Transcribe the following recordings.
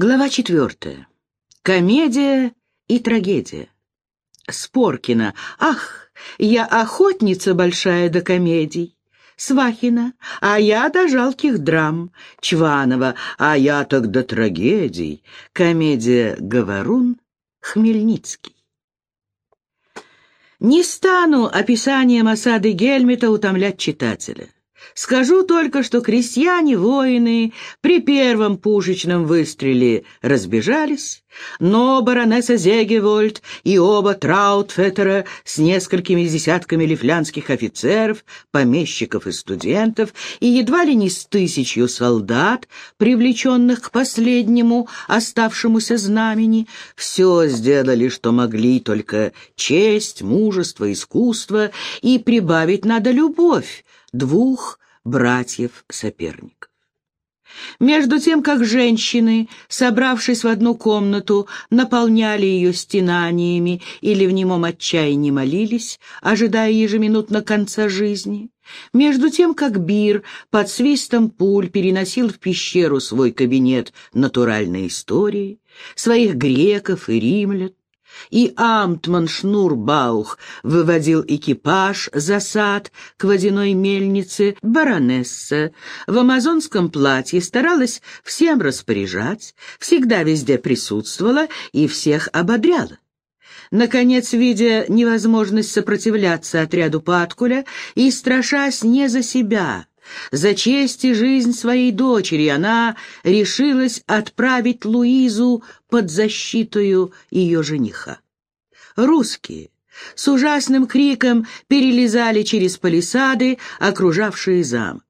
Глава четвертая. Комедия и трагедия. Споркина. Ах, я охотница большая до комедий. Свахина. А я до жалких драм. Чванова. А я так до трагедий. Комедия «Говорун» Хмельницкий. Не стану описанием осады Гельмета утомлять читателя. Скажу только, что крестьяне-воины при первом пушечном выстреле разбежались, но баронесса Зегевольд и оба Траутфеттера с несколькими десятками лифлянских офицеров, помещиков и студентов и едва ли не с тысячью солдат, привлеченных к последнему оставшемуся знамени, все сделали, что могли, только честь, мужество, искусство, и прибавить надо любовь двух братьев-соперников. Между тем, как женщины, собравшись в одну комнату, наполняли ее стенаниями или в немом отчаянии молились, ожидая ежеминутно конца жизни, между тем, как Бир под свистом пуль переносил в пещеру свой кабинет натуральной истории, своих греков и римлян, и Амтман Шнурбаух выводил экипаж за сад к водяной мельнице, баронесса в амазонском платье старалась всем распоряжать, всегда везде присутствовала и всех ободряла. Наконец, видя невозможность сопротивляться отряду Паткуля и страшась не за себя, за честь и жизнь своей дочери она решилась отправить Луизу под защитою ее жениха. Русские с ужасным криком перелезали через палисады, окружавшие замок.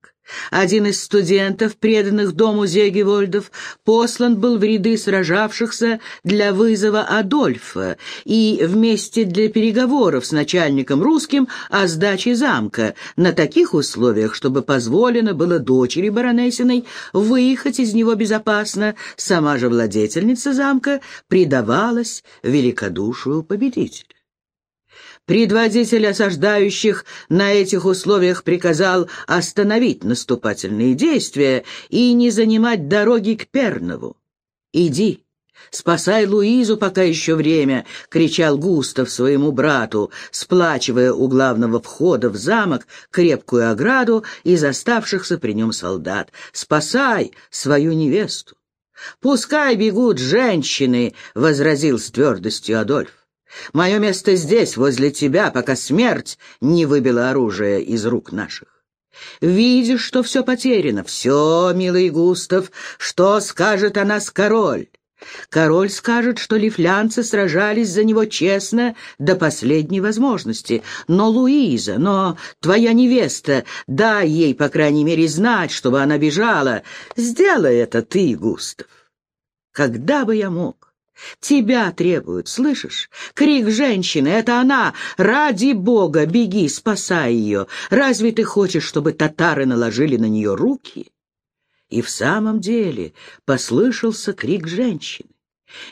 Один из студентов, преданных дому Зегевольдов, послан был в ряды сражавшихся для вызова Адольфа и вместе для переговоров с начальником русским о сдаче замка на таких условиях, чтобы позволено было дочери баронессиной выехать из него безопасно, сама же владетельница замка предавалась великодушию победителя. Предводитель осаждающих на этих условиях приказал остановить наступательные действия и не занимать дороги к Пернову. «Иди, спасай Луизу, пока еще время!» — кричал Густав своему брату, сплачивая у главного входа в замок крепкую ограду из оставшихся при нем солдат. «Спасай свою невесту!» «Пускай бегут женщины!» — возразил с твердостью Адольф. Мое место здесь, возле тебя, пока смерть не выбила оружие из рук наших. Видишь, что все потеряно. Все, милый Густав, что скажет о нас король? Король скажет, что лифлянцы сражались за него честно до последней возможности. Но Луиза, но твоя невеста, дай ей, по крайней мере, знать, чтобы она бежала. Сделай это ты, Густав. Когда бы я мог? Тебя требуют, слышишь? Крик женщины — это она! Ради бога, беги, спасай ее! Разве ты хочешь, чтобы татары наложили на нее руки?» И в самом деле послышался крик женщины.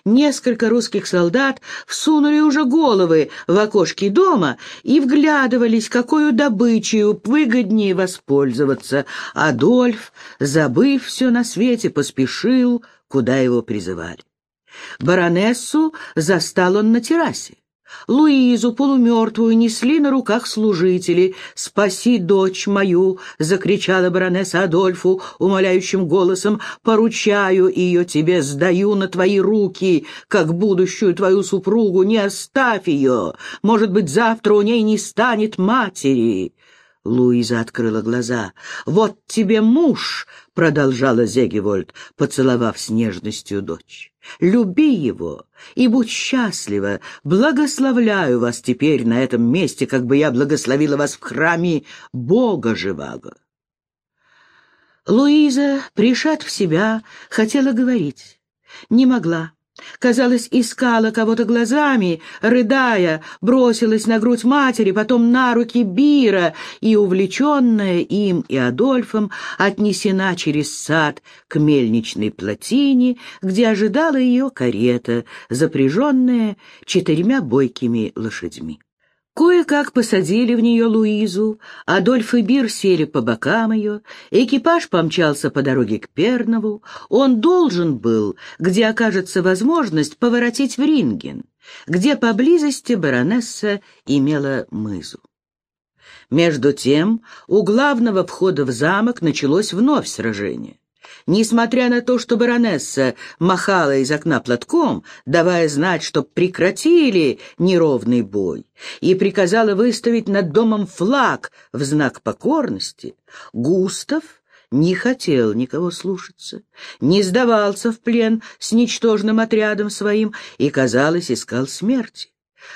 Несколько русских солдат всунули уже головы в окошки дома и вглядывались, какую добычей выгоднее воспользоваться. Адольф, забыв все на свете, поспешил, куда его призывали. Баронессу застал он на террасе. Луизу, полумертвую, несли на руках служители. «Спаси дочь мою!» — закричала баронесса Адольфу умоляющим голосом. «Поручаю ее тебе, сдаю на твои руки, как будущую твою супругу. Не оставь ее! Может быть, завтра у ней не станет матери!» Луиза открыла глаза. «Вот тебе муж!» — продолжала Зегевольд, поцеловав с нежностью дочь. «Люби его и будь счастлива. Благословляю вас теперь на этом месте, как бы я благословила вас в храме Бога Живаго». Луиза, пришат в себя, хотела говорить. Не могла. Казалось, искала кого-то глазами, рыдая, бросилась на грудь матери, потом на руки Бира и, увлеченная им и Адольфом, отнесена через сад к мельничной плотине, где ожидала ее карета, запряженная четырьмя бойкими лошадьми. Кое-как посадили в нее Луизу, Адольф и Бир сели по бокам ее, экипаж помчался по дороге к Пернову, он должен был, где окажется возможность, поворотить в Ринген, где поблизости баронесса имела мызу. Между тем, у главного входа в замок началось вновь сражение. Несмотря на то, что баронесса махала из окна платком, давая знать, что прекратили неровный бой, и приказала выставить над домом флаг в знак покорности, Густав не хотел никого слушаться, не сдавался в плен с ничтожным отрядом своим и, казалось, искал смерти.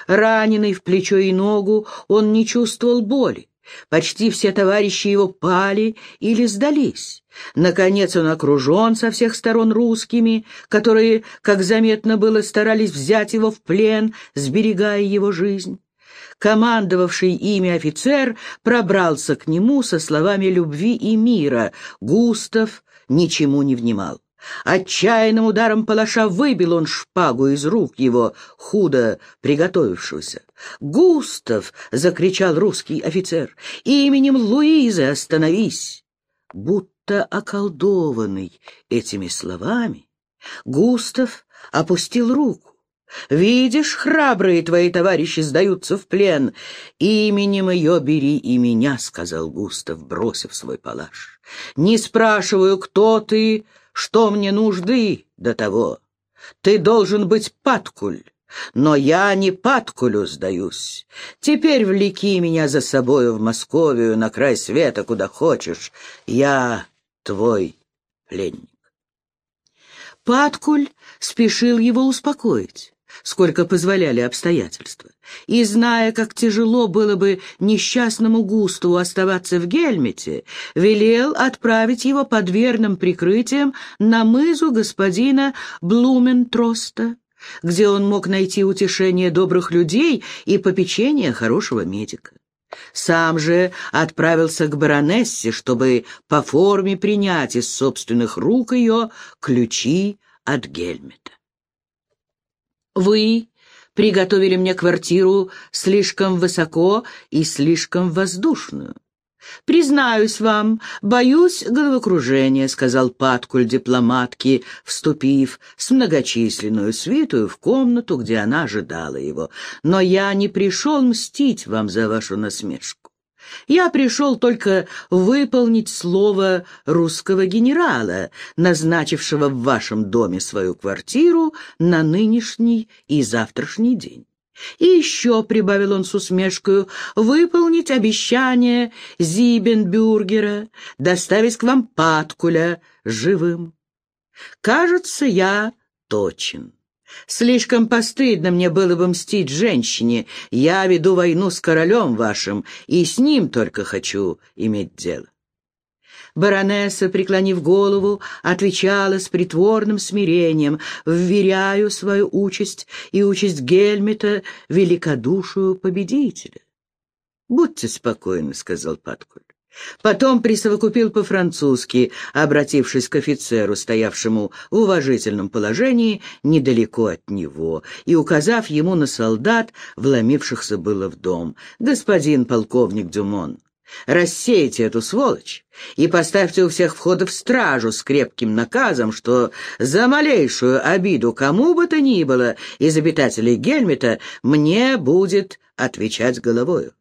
Раненый в плечо и ногу, он не чувствовал боли. Почти все товарищи его пали или сдались. Наконец он окружен со всех сторон русскими, которые, как заметно было, старались взять его в плен, сберегая его жизнь. Командовавший ими офицер пробрался к нему со словами любви и мира. Густав ничему не внимал. Отчаянным ударом палаша выбил он шпагу из рук его, худо приготовившегося. «Густав!» — закричал русский офицер. «Именем Луизы остановись!» Будто околдованный этими словами, Густав опустил руку. «Видишь, храбрые твои товарищи сдаются в плен. Именем ее бери и меня», — сказал Густав, бросив свой палаш. «Не спрашиваю, кто ты, что мне нужды до того? Ты должен быть Паткуль, но я не Паткулю сдаюсь. Теперь влеки меня за собою в Московию, на край света, куда хочешь. Я твой пленник. Паткуль спешил его успокоить сколько позволяли обстоятельства. И зная, как тяжело было бы несчастному Густу оставаться в Гельмете, велел отправить его под верным прикрытием на мызу господина Блументроста, где он мог найти утешение добрых людей и попечение хорошего медика. Сам же отправился к баронессе, чтобы по форме принять из собственных рук ее ключи от Гельмета. Вы приготовили мне квартиру слишком высоко и слишком воздушную. «Признаюсь вам, боюсь головокружения», — сказал Паткуль дипломатке, вступив с многочисленную свитую в комнату, где она ожидала его. «Но я не пришел мстить вам за вашу насмешку. Я пришел только выполнить слово русского генерала, назначившего в вашем доме свою квартиру на нынешний и завтрашний день. И еще, — прибавил он с усмешкою, — выполнить обещание Зибенбюргера доставить к вам Паткуля живым. Кажется, я точен. Слишком постыдно мне было бы мстить женщине. Я веду войну с королем вашим, и с ним только хочу иметь дело. Баронесса, преклонив голову, отвечала с притворным смирением, вверяю свою участь и участь Гельмета великодушию победителя. «Будьте спокойны», — сказал Паткуль. Потом присовокупил по-французски, обратившись к офицеру, стоявшему в уважительном положении недалеко от него, и указав ему на солдат, вломившихся было в дом. «Господин полковник Дюмон, рассейте эту сволочь и поставьте у всех входов стражу с крепким наказом, что за малейшую обиду кому бы то ни было из обитателей Гельмета мне будет отвечать головою.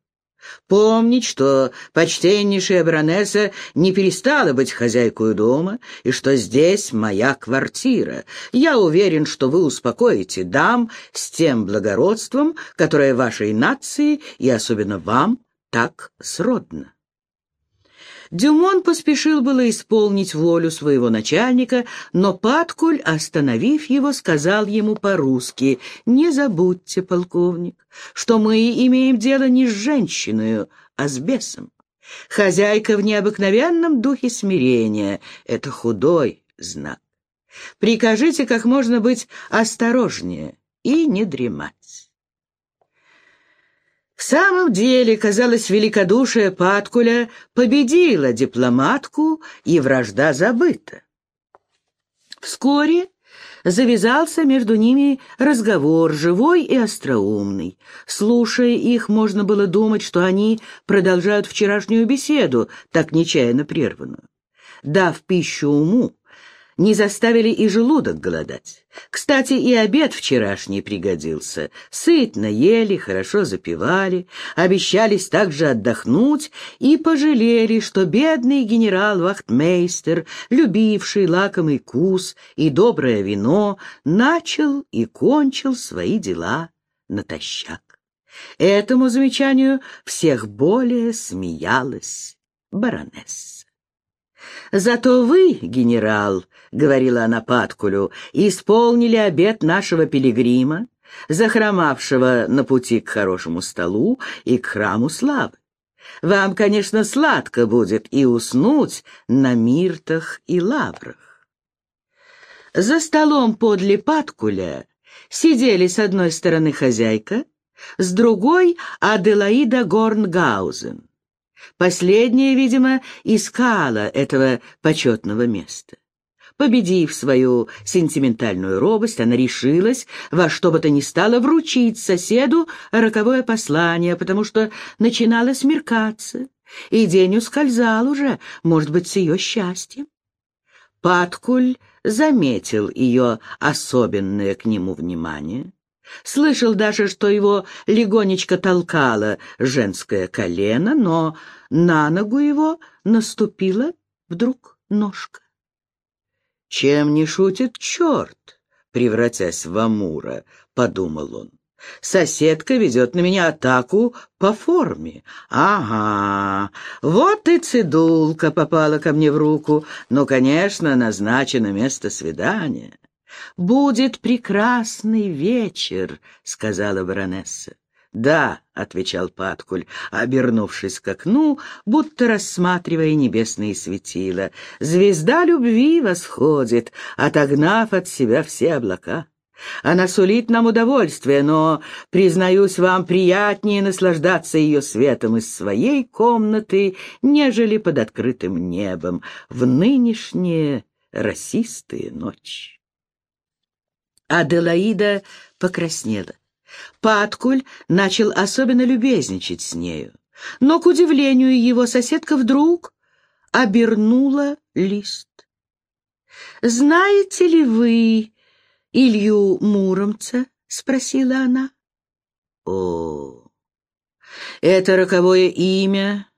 Помнить, что почтеннейшая баронесса не перестала быть хозяйкой дома, и что здесь моя квартира. Я уверен, что вы успокоите дам с тем благородством, которое вашей нации и особенно вам так сродно. Дюмон поспешил было исполнить волю своего начальника, но Паткуль, остановив его, сказал ему по-русски, «Не забудьте, полковник, что мы имеем дело не с женщиной, а с бесом. Хозяйка в необыкновенном духе смирения — это худой знак. Прикажите как можно быть осторожнее и не дремать». В самом деле, казалось, великодушие Паткуля победило дипломатку, и вражда забыта. Вскоре Завязался между ними разговор, живой и остроумный. Слушая их, можно было думать, что они продолжают вчерашнюю беседу, так нечаянно прерванную. Дав пищу уму, не заставили и желудок голодать. Кстати, и обед вчерашний пригодился. Сытно ели, хорошо запивали, обещались также отдохнуть и пожалели, что бедный генерал-вахтмейстер, любивший лакомый кус и доброе вино, начал и кончил свои дела натощак. Этому замечанию всех более смеялась баронесса. «Зато вы, генерал, — говорила она Паткулю, — исполнили обет нашего пилигрима, захромавшего на пути к хорошему столу и к храму славы. Вам, конечно, сладко будет и уснуть на миртах и лаврах». За столом подле Паткуля сидели с одной стороны хозяйка, с другой — Аделаида Горнгаузен. Последняя, видимо, искала этого почетного места. Победив свою сентиментальную робость, она решилась во что бы то ни стало вручить соседу роковое послание, потому что начинало смеркаться, и день ускользал уже, может быть, с ее счастьем. Паткуль заметил ее особенное к нему внимание, Слышал даже, что его легонечко толкало женское колено, но на ногу его наступила вдруг ножка. «Чем не шутит черт, превратясь в Амура?» — подумал он. «Соседка ведет на меня атаку по форме. Ага, вот и цидулка попала ко мне в руку. Ну, конечно, назначено место свидания». «Будет прекрасный вечер», — сказала баронесса. «Да», — отвечал Паткуль, обернувшись к окну, будто рассматривая небесные светила. «Звезда любви восходит, отогнав от себя все облака. Она сулит нам удовольствие, но, признаюсь вам, приятнее наслаждаться ее светом из своей комнаты, нежели под открытым небом в нынешние расистые ночи». Аделаида покраснела. Паткуль начал особенно любезничать с нею. Но, к удивлению его, соседка вдруг обернула лист. «Знаете ли вы Илью Муромца?» — спросила она. «О, это роковое имя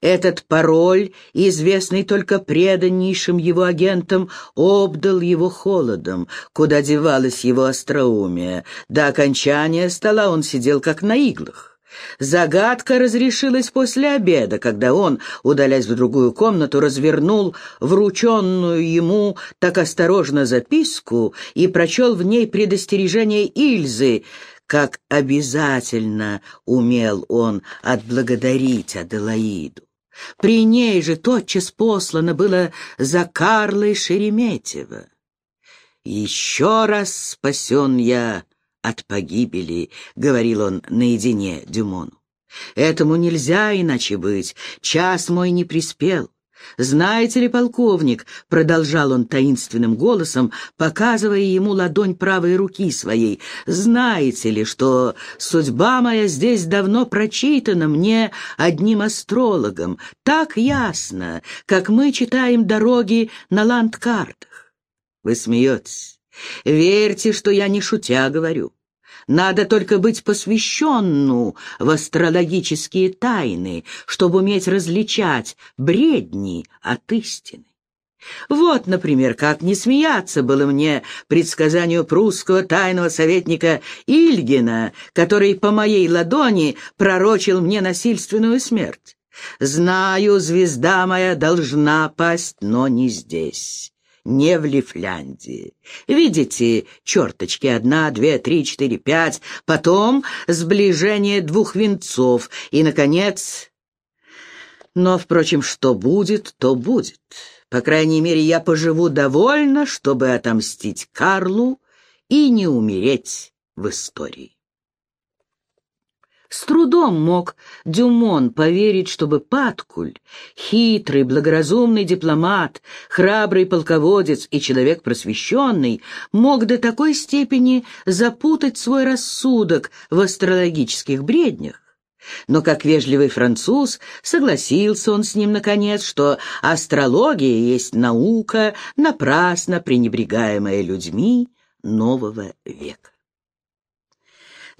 этот пароль, известный только преданнейшим его агентам, обдал его холодом, куда девалось его остроумие. До окончания стола он сидел как на иглах. Загадка разрешилась после обеда, когда он, удаляясь в другую комнату, развернул врученную ему так осторожно записку и прочел в ней предостережение Ильзы, как обязательно умел он отблагодарить Аделаиду. При ней же тотчас послано было за Карлой Шереметьево. «Еще раз спасен я от погибели», — говорил он наедине Дюмону. «Этому нельзя иначе быть, час мой не приспел. «Знаете ли, полковник», — продолжал он таинственным голосом, показывая ему ладонь правой руки своей, «знаете ли, что судьба моя здесь давно прочитана мне одним астрологом, так ясно, как мы читаем дороги на ландкартах?» Вы смеетесь. Верьте, что я не шутя говорю. Надо только быть посвященну в астрологические тайны, чтобы уметь различать бредни от истины. Вот, например, как не смеяться было мне предсказанию прусского тайного советника Ильгина, который по моей ладони пророчил мне насильственную смерть. Знаю, звезда моя должна пасть, но не здесь не в Лифляндии. Видите, черточки одна, две, три, четыре, пять, потом сближение двух венцов и, наконец... Но, впрочем, что будет, то будет. По крайней мере, я поживу довольно, чтобы отомстить Карлу и не умереть в истории. С трудом мог Дюмон поверить, чтобы Паткуль, хитрый, благоразумный дипломат, храбрый полководец и человек просвещенный, мог до такой степени запутать свой рассудок в астрологических бреднях. Но как вежливый француз, согласился он с ним, наконец, что астрология есть наука, напрасно пренебрегаемая людьми нового века.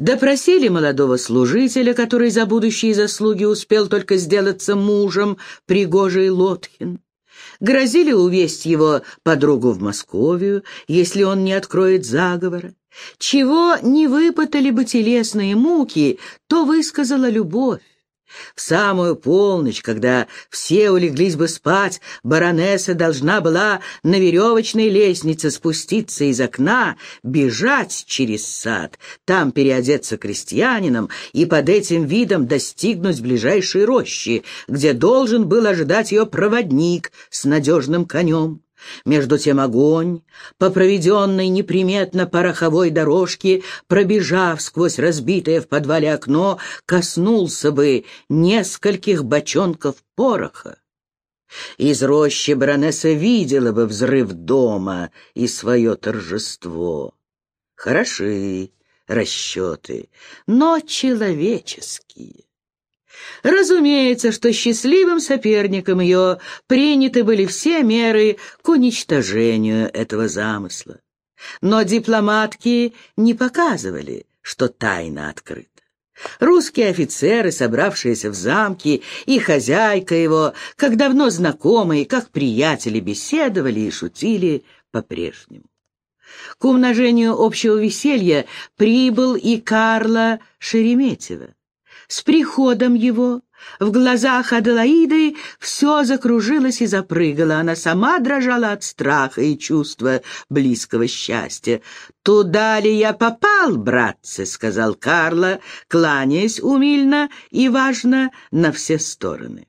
Допросили молодого служителя, который за будущие заслуги успел только сделаться мужем, Пригожий Лотхин. Грозили увесть его подругу в Московию, если он не откроет заговора. Чего не выпытали бы телесные муки, то высказала любовь. В самую полночь, когда все улеглись бы спать, баронесса должна была на веревочной лестнице спуститься из окна, бежать через сад, там переодеться крестьянином и под этим видом достигнуть ближайшей рощи, где должен был ожидать ее проводник с надежным конем. Между тем огонь, по проведенной неприметно пороховой дорожке, пробежав сквозь разбитое в подвале окно, коснулся бы нескольких бочонков пороха. Из рощи баронесса видела бы взрыв дома и свое торжество. Хороши расчеты, но человеческие. Разумеется, что счастливым соперником ее приняты были все меры к уничтожению этого замысла. Но дипломатки не показывали, что тайна открыта. Русские офицеры, собравшиеся в замке, и хозяйка его, как давно знакомые, как приятели, беседовали и шутили по-прежнему. К умножению общего веселья прибыл и Карла Шереметьева. С приходом его в глазах Аделаиды все закружилось и запрыгало. Она сама дрожала от страха и чувства близкого счастья. «Туда ли я попал, братцы?» — сказал Карло, кланяясь умильно и важно на все стороны.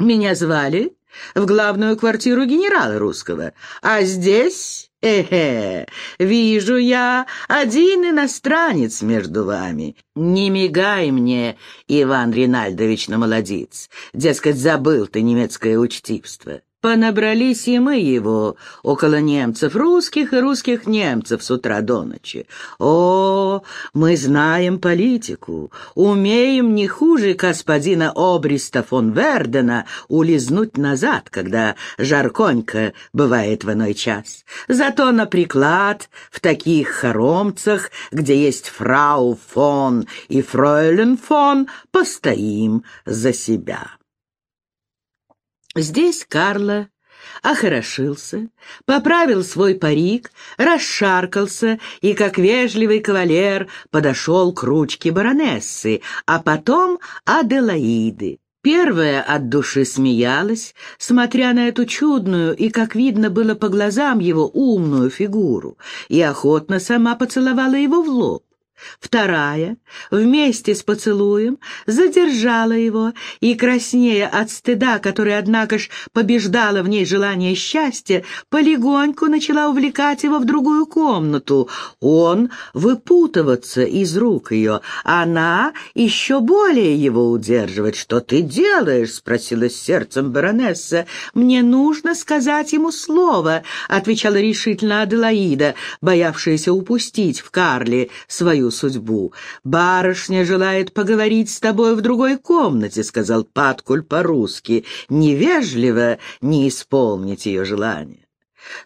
«Меня звали в главную квартиру генерала русского, а здесь Эхе, вижу я один иностранец между вами. Не мигай мне, Иван Ринальдович Намолодец, дескать, забыл ты немецкое учтивство. Понабрались и мы его около немцев, русских и русских немцев с утра до ночи. О, мы знаем политику, умеем не хуже господина Обриста фон Вердена улизнуть назад, когда жарконько бывает в иной час. Зато на приклад в таких хоромцах, где есть фрау фон и фройлен фон, постоим за себя. Здесь Карло охорошился, поправил свой парик, расшаркался и, как вежливый кавалер, подошел к ручке баронессы, а потом Аделаиды. Первая от души смеялась, смотря на эту чудную и, как видно было по глазам его, умную фигуру, и охотно сама поцеловала его в лоб. Вторая, вместе с поцелуем, задержала его и, краснея от стыда, который, однако ж, побеждала в ней желание счастья, полегоньку начала увлекать его в другую комнату. Он выпутываться из рук ее, она еще более его удерживать. «Что ты делаешь?» — спросила с сердцем баронесса. «Мне нужно сказать ему слово», — отвечала решительно Аделаида, боявшаяся упустить в Карле свою судьбу. «Барышня желает поговорить с тобой в другой комнате», — сказал Паткуль по-русски, невежливо не исполнить ее желание.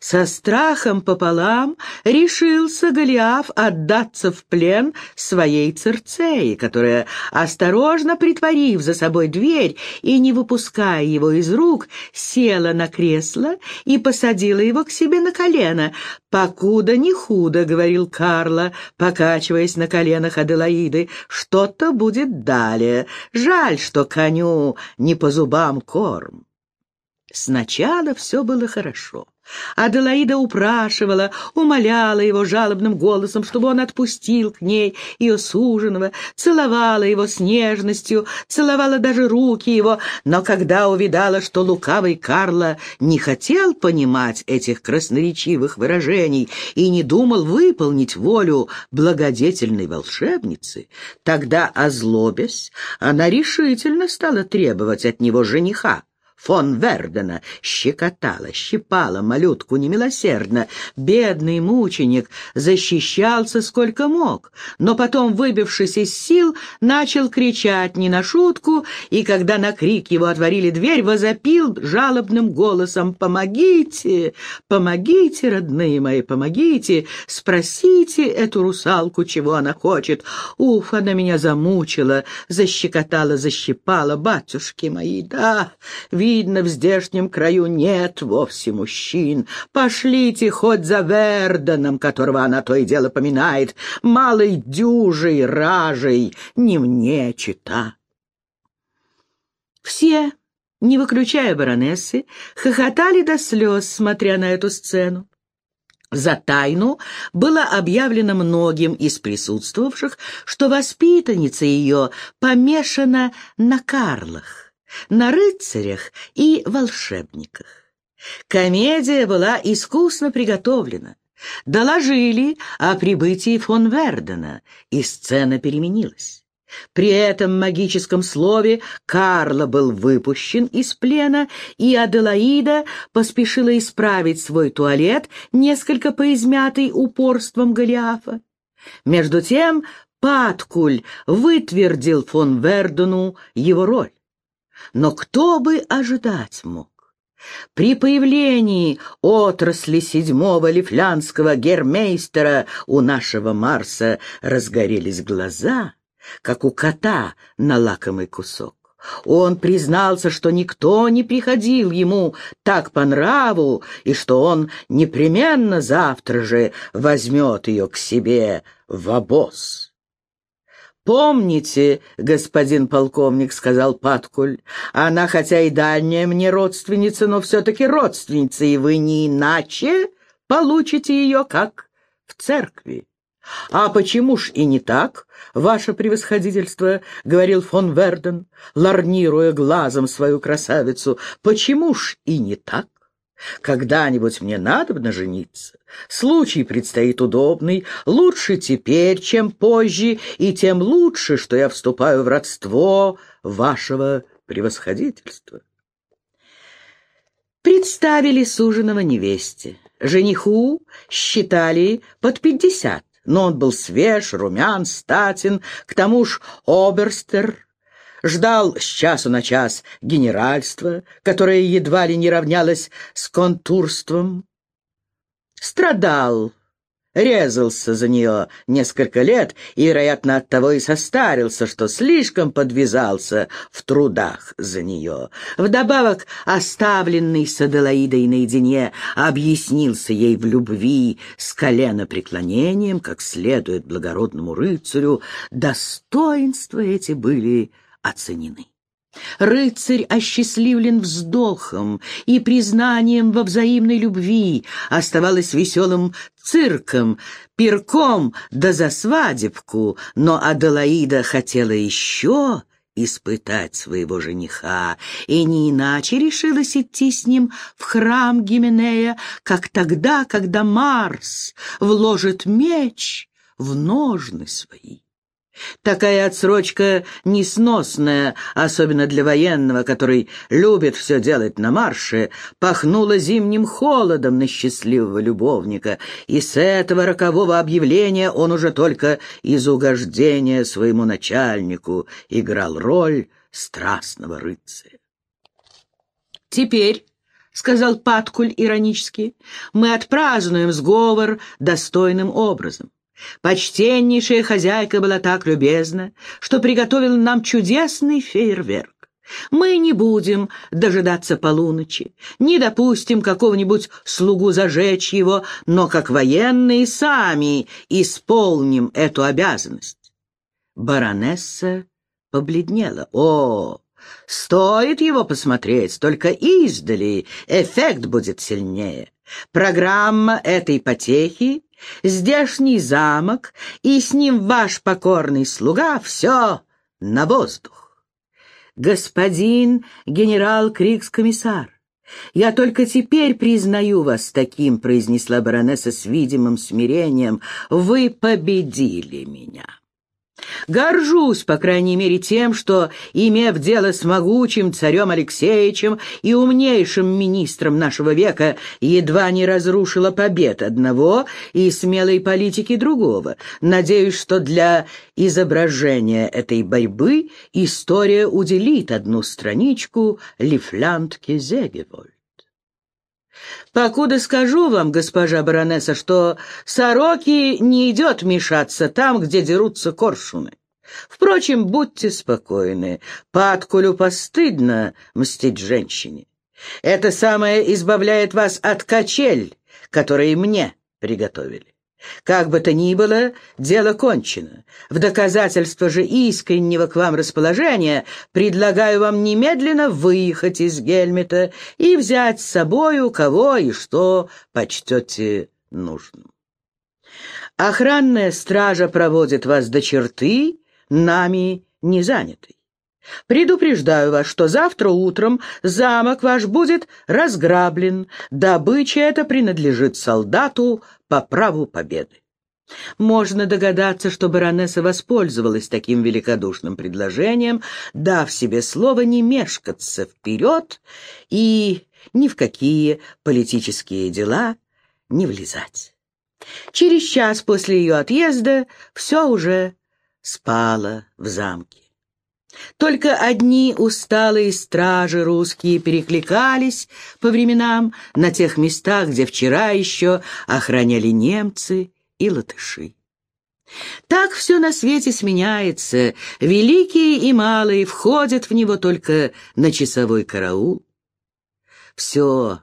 Со страхом пополам решился Голиаф отдаться в плен своей Церцеи, которая, осторожно притворив за собой дверь и не выпуская его из рук, села на кресло и посадила его к себе на колено. «Покуда не худо», — говорил Карло, покачиваясь на коленах Аделаиды, — «что-то будет далее. Жаль, что коню не по зубам корм». Сначала все было хорошо. Аделаида упрашивала, умоляла его жалобным голосом, чтобы он отпустил к ней ее суженого, целовала его с нежностью, целовала даже руки его, но когда увидала, что лукавый Карло не хотел понимать этих красноречивых выражений и не думал выполнить волю благодетельной волшебницы, тогда, озлобясь, она решительно стала требовать от него жениха фон Вердена щекотала, щипала малютку немилосердно. Бедный мученик защищался сколько мог, но потом, выбившись из сил, начал кричать не на шутку, и когда на крик его отворили дверь, возопил жалобным голосом «Помогите! Помогите, родные мои, помогите! Спросите эту русалку, чего она хочет! Уф, она меня замучила, защекотала, защипала, батюшки мои, да, видите, Видно, в здешнем краю нет вовсе мужчин. Пошлите хоть за Верденом, которого она то и дело поминает, малой дюжей, ражей, не мне чита. Все, не выключая баронессы, хохотали до слез, смотря на эту сцену. За тайну было объявлено многим из присутствовавших, что воспитанница ее помешана на Карлах на рыцарях и волшебниках. Комедия была искусно приготовлена. Доложили о прибытии фон Вердена, и сцена переменилась. При этом магическом слове Карло был выпущен из плена, и Аделаида поспешила исправить свой туалет, несколько поизмятый упорством Голиафа. Между тем Паткуль вытвердил фон Вердену его роль. Но кто бы ожидать мог? При появлении отрасли седьмого лифлянского гермейстера у нашего Марса разгорелись глаза, как у кота на лакомый кусок. Он признался, что никто не приходил ему так по нраву, и что он непременно завтра же возьмет ее к себе в обоз. «Помните, господин полковник, — сказал Паткуль, — она хотя и дальняя мне родственница, но все-таки родственница, и вы не иначе получите ее, как в церкви». «А почему ж и не так, ваше превосходительство?» — говорил фон Верден, ларнируя глазом свою красавицу. «Почему ж и не так?» Когда-нибудь мне надо жениться. Случай предстоит удобный, лучше теперь, чем позже, и тем лучше, что я вступаю в родство вашего превосходительства. Представили суженого невесте. Жениху считали под пятьдесят, но он был свеж, румян, статен, к тому ж оберстер ждал с часу на час генеральства, которое едва ли не равнялось с контурством, страдал, резался за нее несколько лет и, вероятно, оттого и состарился, что слишком подвязался в трудах за нее. Вдобавок, оставленный с Аделаидой наедине, объяснился ей в любви с коленопреклонением, как следует благородному рыцарю. Достоинства эти были оценены. Рыцарь осчастливлен вздохом и признанием во взаимной любви, оставалось веселым цирком, пирком да за свадебку, но Аделаида хотела еще испытать своего жениха, и не иначе решилась идти с ним в храм Гименея, как тогда, когда Марс вложит меч в ножны свои. Такая отсрочка несносная, особенно для военного, который любит все делать на марше, пахнула зимним холодом на счастливого любовника, и с этого рокового объявления он уже только из угождения своему начальнику играл роль страстного рыцаря. «Теперь», — сказал Паткуль иронически, — «мы отпразднуем сговор достойным образом». Почтеннейшая хозяйка была так любезна, что приготовила нам чудесный фейерверк. Мы не будем дожидаться полуночи, не допустим какого-нибудь слугу зажечь его, но как военные сами исполним эту обязанность. Баронесса побледнела. О, Стоит его посмотреть, только издали эффект будет сильнее. Программа этой потехи, здешний замок и с ним ваш покорный слуга — все на воздух. Господин генерал Крикс-комиссар, «Я только теперь признаю вас таким», — произнесла баронесса с видимым смирением. «Вы победили меня». Горжусь, по крайней мере, тем, что, имев дело с могучим царем Алексеевичем и умнейшим министром нашего века, едва не разрушила побед одного и смелой политики другого. Надеюсь, что для изображения этой борьбы история уделит одну страничку Лифлянтке Зегеволь. Покуда скажу вам, госпожа баронесса, что сороки не идет мешаться там, где дерутся коршуны. Впрочем, будьте спокойны, Паткулю постыдно мстить женщине. Это самое избавляет вас от качель, которые мне приготовили. Как бы то ни было, дело кончено. В доказательство же искреннего к вам расположения предлагаю вам немедленно выехать из Гельмета и взять с собою кого и что почтете нужным. Охранная стража проводит вас до черты, нами не занятой. Предупреждаю вас, что завтра утром замок ваш будет разграблен, добыча эта принадлежит солдату по праву победы. Можно догадаться, что баронесса воспользовалась таким великодушным предложением, дав себе слово не мешкаться вперед и ни в какие политические дела не влезать. Через час после ее отъезда все уже спало в замке. Только одни усталые стражи русские перекликались по временам на тех местах, где вчера еще охраняли немцы и латыши. Так все на свете сменяется, великие и малые входят в него только на часовой караул. «Все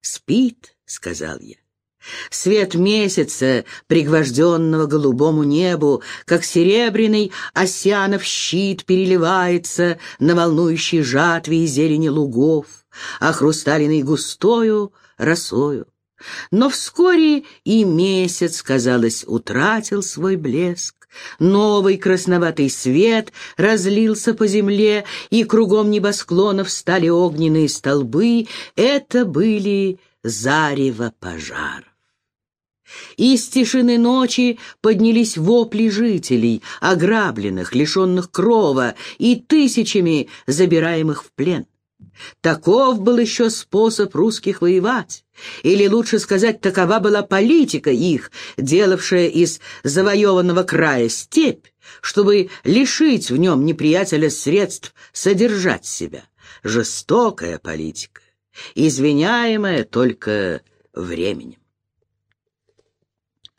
спит», — сказал я. Свет месяца, пригвожденного голубому небу, как серебряный осянов щит переливается на волнующей жатве и зелени лугов, а хрусталиной густою росою. Но вскоре и месяц, казалось, утратил свой блеск. Новый красноватый свет разлился по земле, и кругом небосклонов стали огненные столбы. Это были зарево пожар. Из тишины ночи поднялись вопли жителей, ограбленных, лишенных крова и тысячами забираемых в плен. Таков был еще способ русских воевать. Или, лучше сказать, такова была политика их, делавшая из завоеванного края степь, чтобы лишить в нем неприятеля средств содержать себя. Жестокая политика, извиняемая только временем.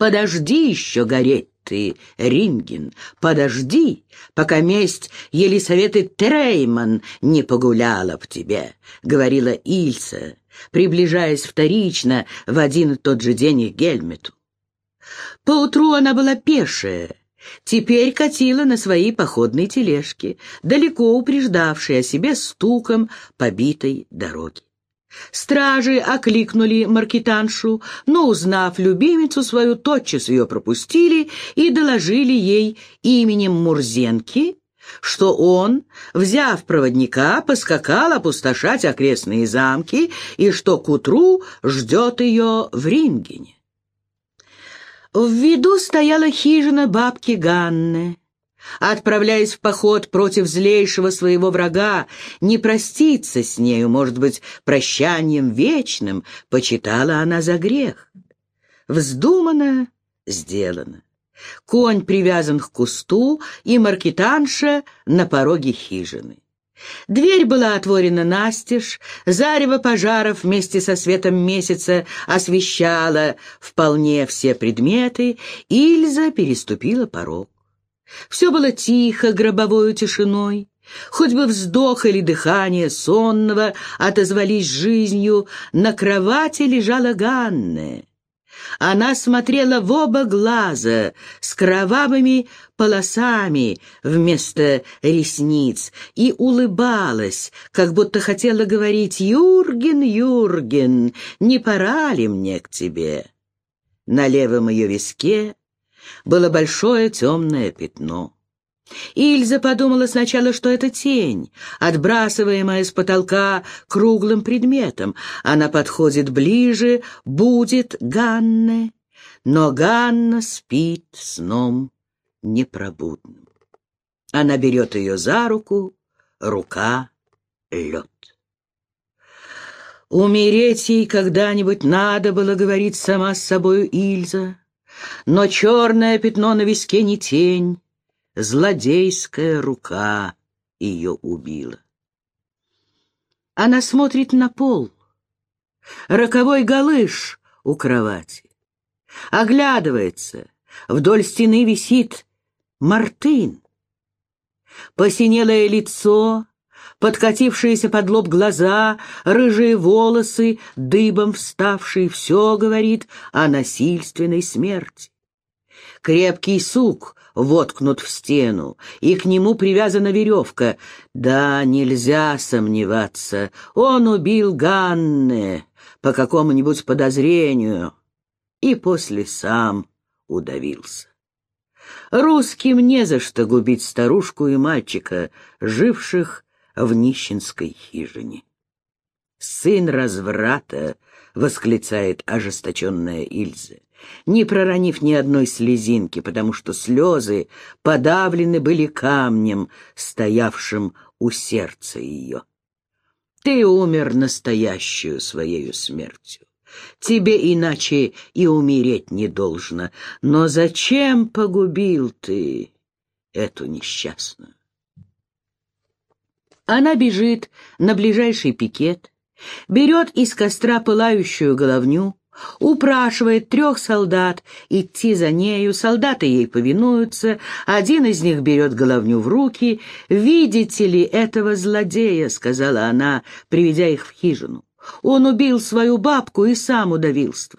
Подожди еще гореть ты, Ринген, подожди, пока месть Елисаветы Трейман не погуляла в тебе, — говорила Ильса, приближаясь вторично в один и тот же день к Гельмету. Поутру она была пешая, теперь катила на своей походной тележке, далеко упреждавшей о себе стуком побитой дороги. Стражи окликнули маркетаншу, но, узнав любимицу свою, тотчас ее пропустили и доложили ей именем Мурзенки, что он, взяв проводника, поскакал опустошать окрестные замки и что к утру ждет ее в Рингене. В виду стояла хижина бабки Ганны, отправляясь в поход против злейшего своего врага, не проститься с нею, может быть, прощанием вечным, почитала она за грех. Вздумано, сделано. Конь привязан к кусту, и маркетанша на пороге хижины. Дверь была отворена настежь, зарево пожаров вместе со светом месяца освещало вполне все предметы, Ильза переступила порог. Все было тихо, гробовою тишиной. Хоть бы вздох или дыхание сонного отозвались жизнью, на кровати лежала Ганна. Она смотрела в оба глаза с кровавыми полосами вместо ресниц и улыбалась, как будто хотела говорить «Юрген, Юрген, не пора ли мне к тебе?» На левом ее виске было большое темное пятно. Ильза подумала сначала, что это тень, отбрасываемая с потолка круглым предметом. Она подходит ближе, будет Ганне, но Ганна спит сном непробудным. Она берет ее за руку, рука — лед. Умереть ей когда-нибудь надо было, говорить сама с собою Ильза, но черное пятно на виске не тень, Злодейская рука ее убила. Она смотрит на пол. Роковой галыш у кровати. Оглядывается. Вдоль стены висит Мартын. Посинелое лицо, подкатившиеся под лоб глаза, рыжие волосы, дыбом вставшие, все говорит о насильственной смерти. Крепкий сук воткнут в стену, и к нему привязана веревка. Да, нельзя сомневаться, он убил Ганне по какому-нибудь подозрению и после сам удавился. Русским не за что губить старушку и мальчика, живших в нищенской хижине. «Сын разврата!» — восклицает ожесточенная Ильза не проронив ни одной слезинки, потому что слезы подавлены были камнем, стоявшим у сердца ее. Ты умер настоящую своею смертью. Тебе иначе и умереть не должно. Но зачем погубил ты эту несчастную? Она бежит на ближайший пикет, берет из костра пылающую головню, упрашивает трех солдат идти за нею, солдаты ей повинуются, один из них берет головню в руки. «Видите ли этого злодея?» — сказала она, приведя их в хижину. «Он убил свою бабку и сам удавился.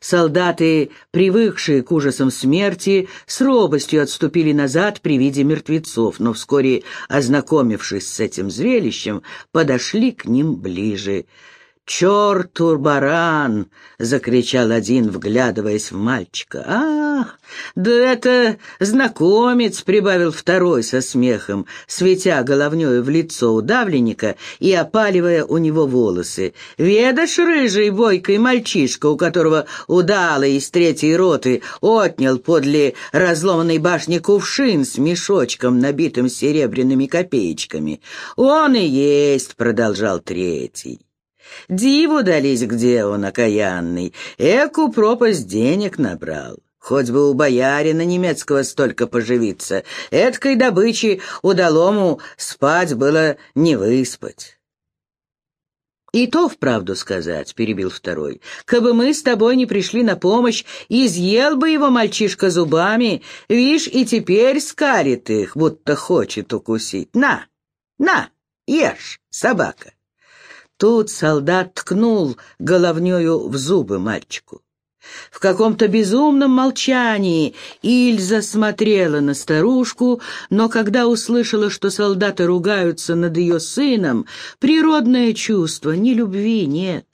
Солдаты, привыкшие к ужасам смерти, с робостью отступили назад при виде мертвецов, но вскоре, ознакомившись с этим зрелищем, подошли к ним ближе. «Черту баран!» — закричал один, вглядываясь в мальчика. «Ах, да это знакомец!» — прибавил второй со смехом, светя головнёю в лицо удавленника и опаливая у него волосы. «Ведашь, рыжий бойкий мальчишка, у которого удалый из третьей роты отнял подле разломанной башни кувшин с мешочком, набитым серебряными копеечками?» «Он и есть!» — продолжал третий. Диву дались, где он, окаянный, эку пропасть денег набрал. Хоть бы у боярина немецкого столько поживиться, эткой добычи удалому спать было не выспать. «И то вправду сказать», — перебил второй, — «кабы мы с тобой не пришли на помощь, изъел бы его мальчишка зубами, вишь, и теперь скарит их, будто хочет укусить. На, на, ешь, собака». Тут солдат ткнул головнёю в зубы мальчику. В каком-то безумном молчании Ильза смотрела на старушку, но когда услышала, что солдаты ругаются над ее сыном, природное чувство, ни любви нет,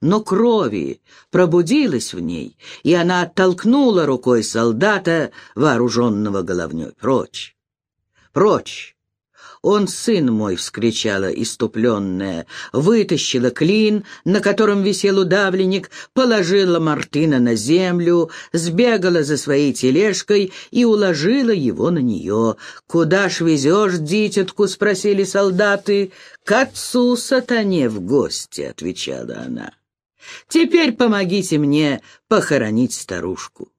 но крови пробудилось в ней, и она оттолкнула рукой солдата, вооруженного головней. «Прочь! Прочь! «Он сын мой!» — вскричала иступленная, вытащила клин, на котором висел удавленник, положила Мартына на землю, сбегала за своей тележкой и уложила его на нее. «Куда ж везешь, дитятку?» — спросили солдаты. «К отцу сатане в гости», — отвечала она. «Теперь помогите мне похоронить старушку».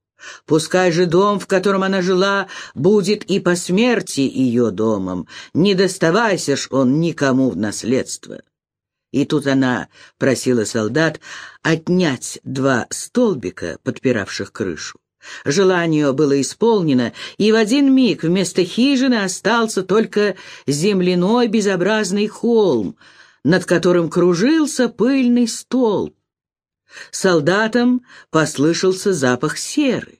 Пускай же дом, в котором она жила, будет и по смерти ее домом. Не доставайся ж он никому в наследство. И тут она просила солдат отнять два столбика, подпиравших крышу. Желание было исполнено, и в один миг вместо хижины остался только земляной безобразный холм, над которым кружился пыльный столб. Солдатам послышался запах серы.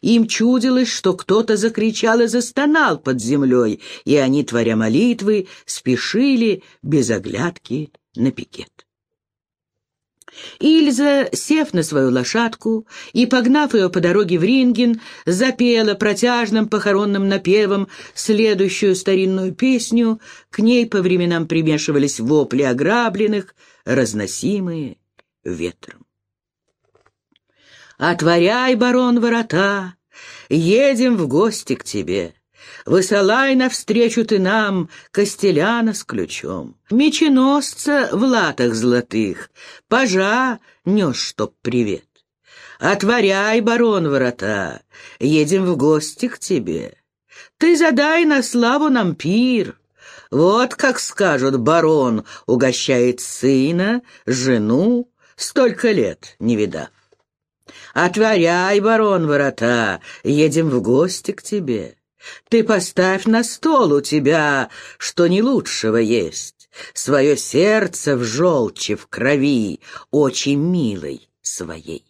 Им чудилось, что кто-то закричал и застонал под землей, и они, творя молитвы, спешили без оглядки на пикет. Ильза, сев на свою лошадку и погнав ее по дороге в Ринген, запела протяжным похоронным напевом следующую старинную песню, к ней по временам примешивались вопли ограбленных, разносимые ветром. «Отворяй, барон, ворота, едем в гости к тебе». Высылай навстречу ты нам Костеляна с ключом, Меченосца в латах золотых, Пажа нес, чтоб привет. Отворяй, барон, ворота, Едем в гости к тебе. Ты задай на славу нам пир. Вот как скажут, барон Угощает сына, жену, Столько лет не видав. Отворяй, барон, ворота, Едем в гости к тебе. Ты поставь на стол у тебя, что не лучшего есть, Свое сердце в желчи, в крови, очень милой своей.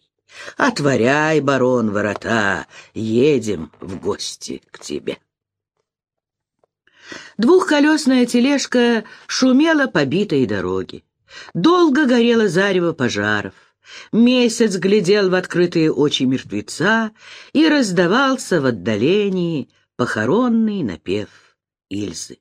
Отворяй, барон, ворота, едем в гости к тебе. Двухколесная тележка шумела по битой дороге. Долго горело зарево пожаров. Месяц глядел в открытые очи мертвеца и раздавался в отдалении похоронный напев Ильзы.